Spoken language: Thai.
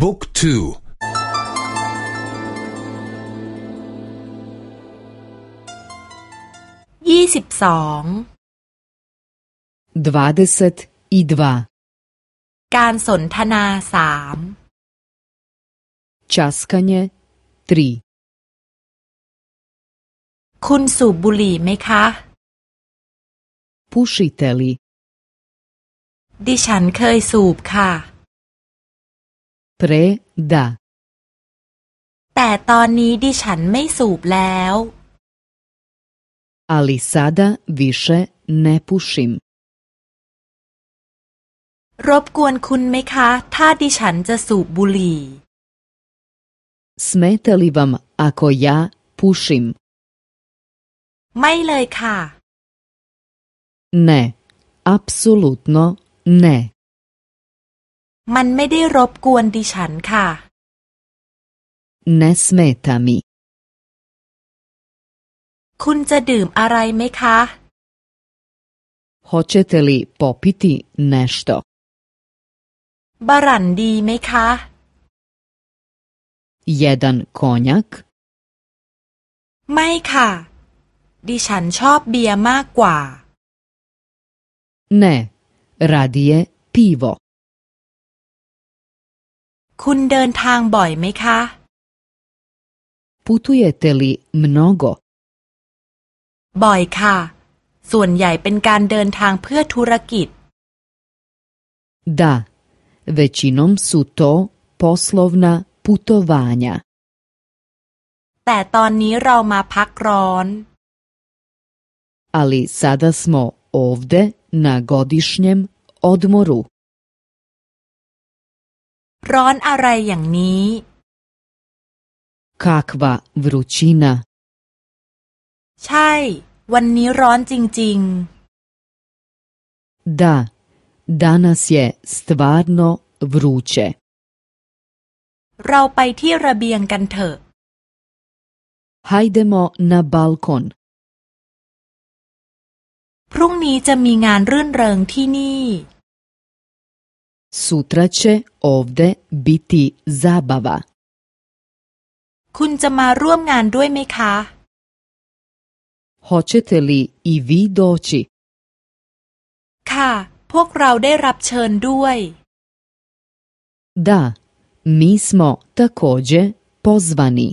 บุ๊กทูยี่สิบสอง dvadeset i dva การสนทนาสาม časkanje tri คุณสูบบุหรี่ไหมคะ pušite li ดิฉันเคยสูบค่ะ pre da แต่ตอนนี้ดิฉันไม่สูบแล้ว ali sada više ne pušim รบกวนคุณไหมคะ ถ้าดิฉันจะสูบบุหรี่ smeta li vam ako ja pušim ไม่เลยค่ะ ne apsolutno ne มันไม่ได้รบกวนดิฉันค่ะ ne smeta mi คุณจะดื่มอะไรไหมคะ hoćete li popiti nešto บารันดีไหมคะ jedan konjak ไม่ค่ะ ดิฉันชอบเบียร์มากกว่า ne radije pivo คุณเดินทางบ่อยไหมคะ putujete li mnogo บ่อยค่ะ ส่วนใหญ่เป็นการเดินทางเพื่อธุรกิจ Da, većinom su to poslovna putovanja. แต่ตอนนี้เรามาพักร้อน Ali sada smo ovde na godišnjem odmoru. ร้อนอะไรอย่างนี้ Kakva vrućina. ใช่ วันนี้ร้อนจริง Da, danas je stvarno vruće. ๆเราไปที่ระเบียงกันเถอะ Hajdemo na balkon. พรุ่งนี้จะมีงานรื่นเริงที่นี่ Sutra će ovde biti zabava. คุณจะมาร่วมงานด้วยไหมคะ Hoćete li i vi doći? ค่ะ พวกเราได้รับเชิญด้วย Da, mi smo takođe pozvani.